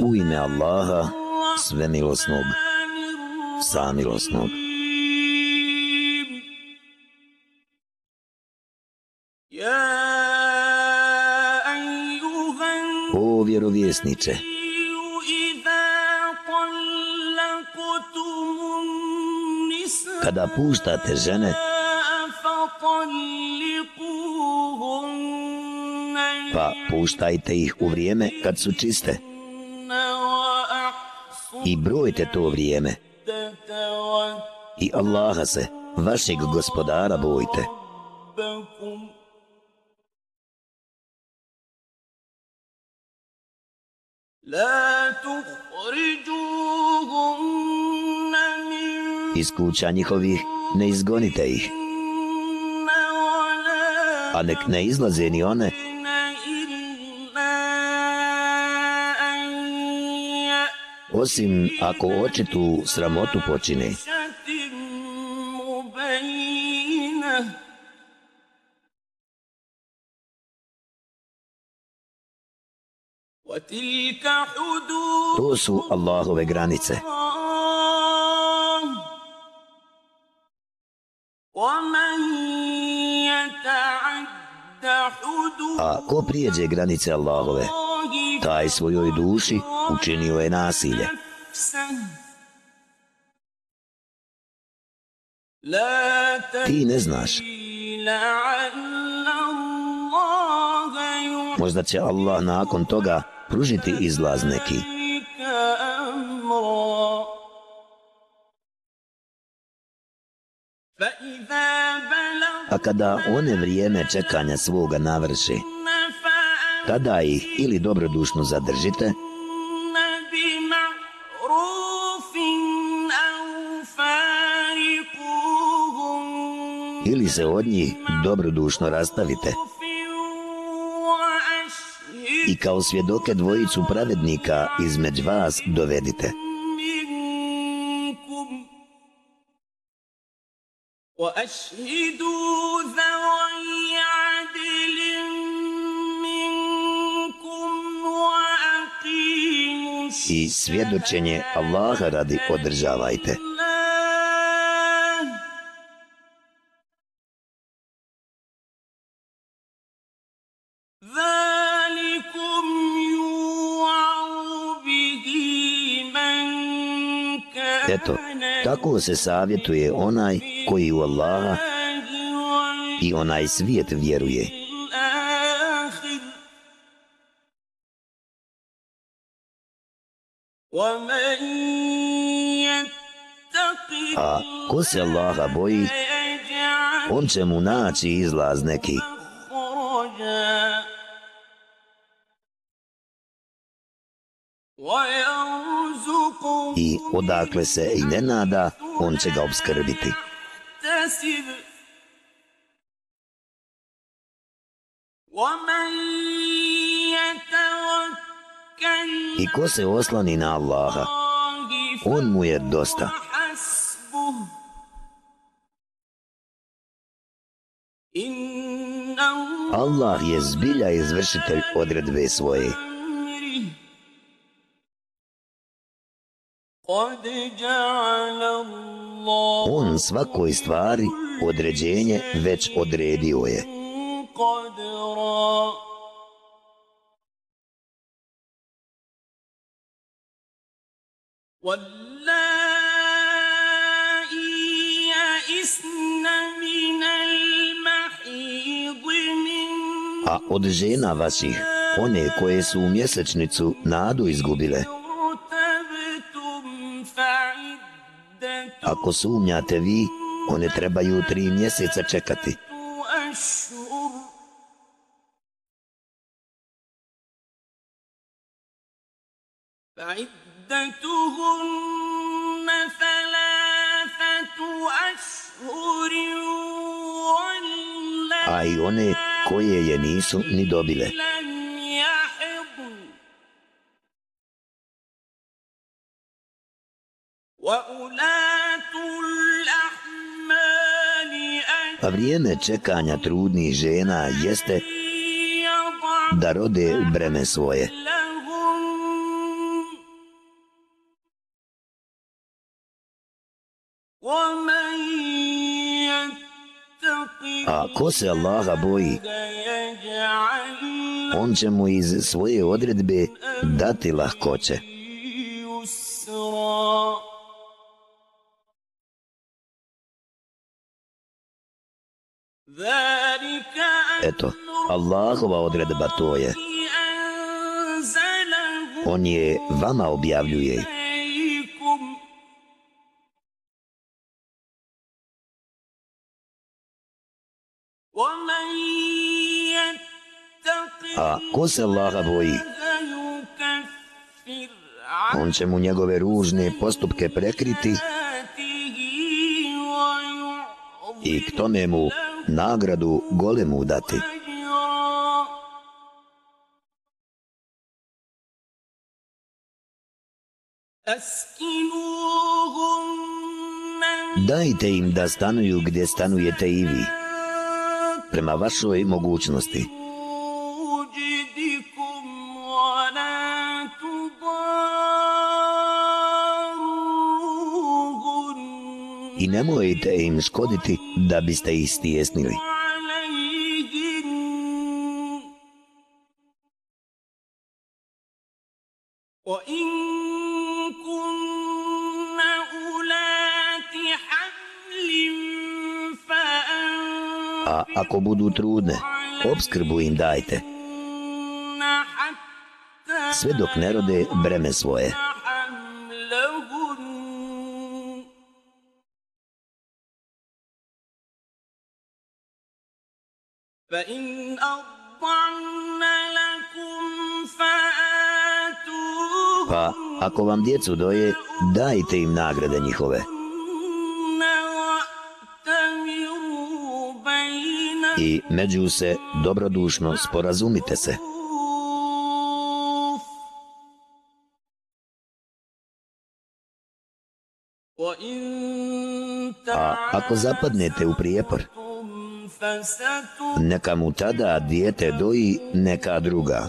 U ime Allaha, svemilosnog, samilosnog. O vjerovjesniče, kada puštate žene, pa puštajte ih u vrijeme kad su čiste i brojte to vrijeme i Allaha se, vašeg gospodara, bojte. Iz kuća njihovih ne izgonite ih, a nek ne izlaze ni one osim ako očitu sramotu počine. To su Allahove granice. A ko prijeđe granice Allahove, taj svojoj duši učinio je nasilje. Ti ne znaš. Možda će Allah nakon toga pružiti izlaz neki. A kada one vrijeme čekanja svoga navrši, tada ih ili dobrodušno zadržite, ili se od njih dobrodušno rastavite i kao svjedoke dvojicu pravednika između vas dovedite. I svjedočenje Allaha radi održavajte. Eto, tako se savjetuje onaj koji u Allaha i onaj svijet vjeruje. A ko se Allaha boji, on će mu naći izlaz neki. I odakle se i ne nada, on će ga obskrbiti. I ko se oslani na Allaha, on mu je dosta. Allah je zbilja izvršitelj odredbe svoje. On svakoj stvari određenje već odredio je. A od žena vaših, one koje su u mjesečnicu nadu izgubile, Ako sumnjate vi, one trebaju tri mjeseca čekati. a i one koje je nisu ni dobile. Pa vrijeme čekanja trudnih žena jeste da rode breme svoje. Woman! A ko se Allaha boji, on će mu iz svoje odredbe dati lahkoće. Eto, Allahova odredba to je. On je vama objavljuje. Ko se Allaha boji? On će mu njegove ružne postupke prekriti i k tome mu nagradu golemu dati. Dajte im da stanuju gdje stanujete i vi, prema vašoj mogućnosti. I nemojte im škoditi da biste ih stijesnili. A ako budu trudne, obskrbu im dajte. Sve dok ne rode breme svoje. Pa, ako vam djecu doje, dajte im nagrade njihove. I među se dobrodušno sporazumite se. A ako zapadnete u prijepor, neka mu tada dijete doji neka druga.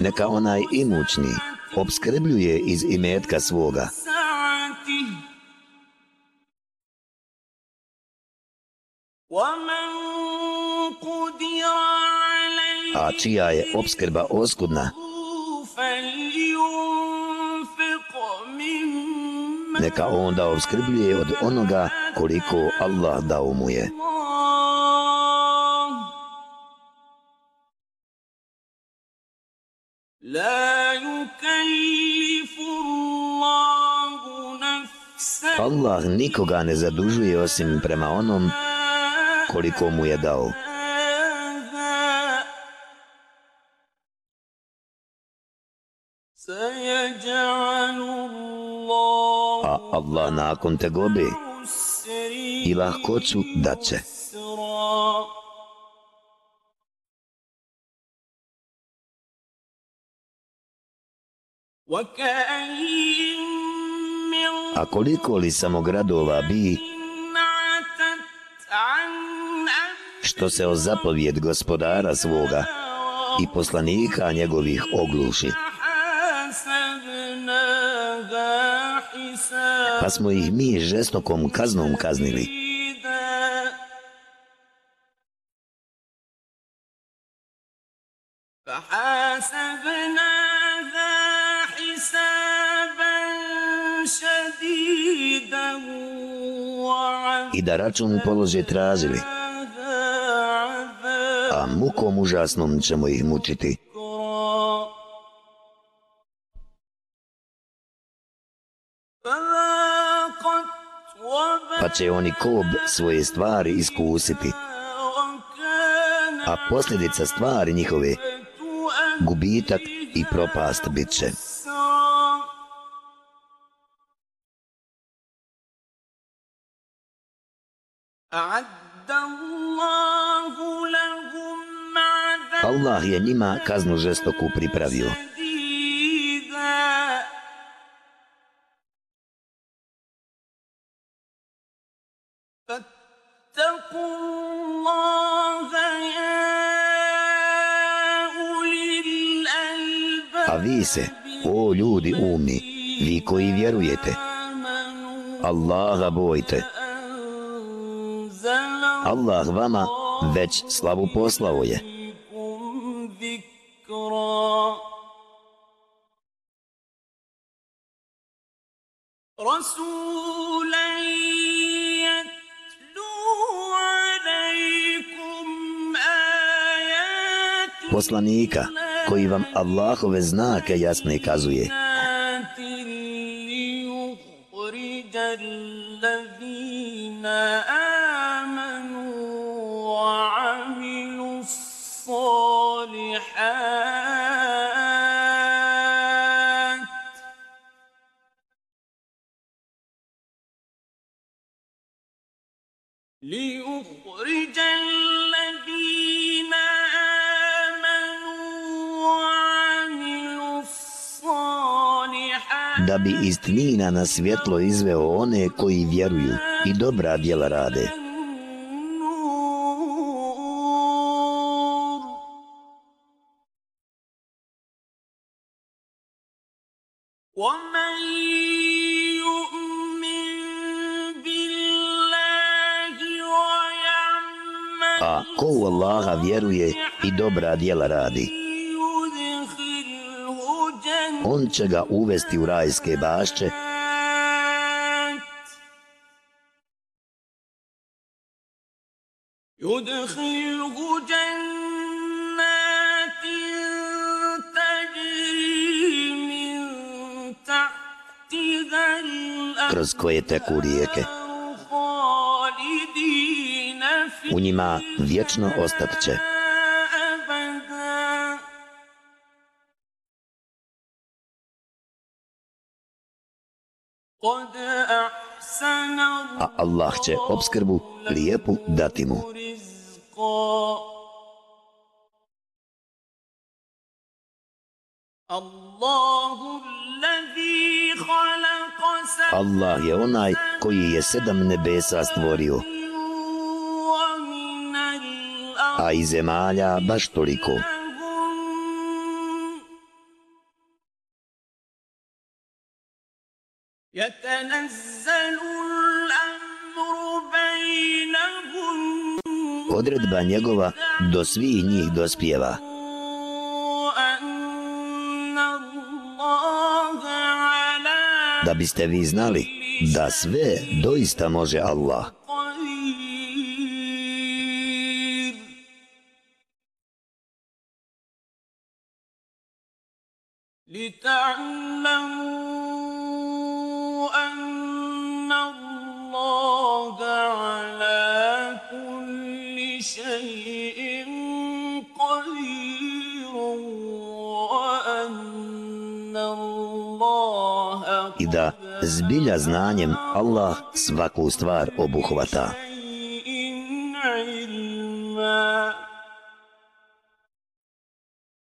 Neka onaj imućni obskrbljuje iz imetka svoga. A čija je obskrba oskudna, neka onda obskrbljuje od onoga koliko Allah dao mu je. Allah nikoga ne zadužuje osim prema onom koliko mu je dao. A Allah nakon tegobe i lahkoću daće. A koliko li samo gradova bi što se o zapovjed gospodara svoga i poslanika njegovih ogluši. Pa smo ih mi žestokom kaznom kaznili. I da račun polože tražili. A mukom užasnom ćemo ih mučiti. Će oni kob svoje stvari iskusiti. A posljedica stvari njihove gubitak i propast bit će. Allah je njima kaznu žestoku pripravio. Vi se, o ljudi umni, vi koji vjerujete, Allaha bojte. Allah vama već slavu poslao je. Poslanika koji vam Allahove znake jasne kazuje. Da bi iz tmina na svjetlo izveo one koji vjeruju i dobra djela rade. A ko u Allaha vjeruje i dobra djela radi? On će ga uvesti u rajske bašće kroz koje teku rijeke. U njima vječno ostat će. A Allah će obskrbu lijepu dati mu. Allah je onaj koji je sedam nebesa stvorio, a i zemalja baš toliko. Odredba njegova do svih njih dospijeva. Da biste vi znali da sve doista može Allah. I da zbilja znanjem Allah svaku stvar obuhvata.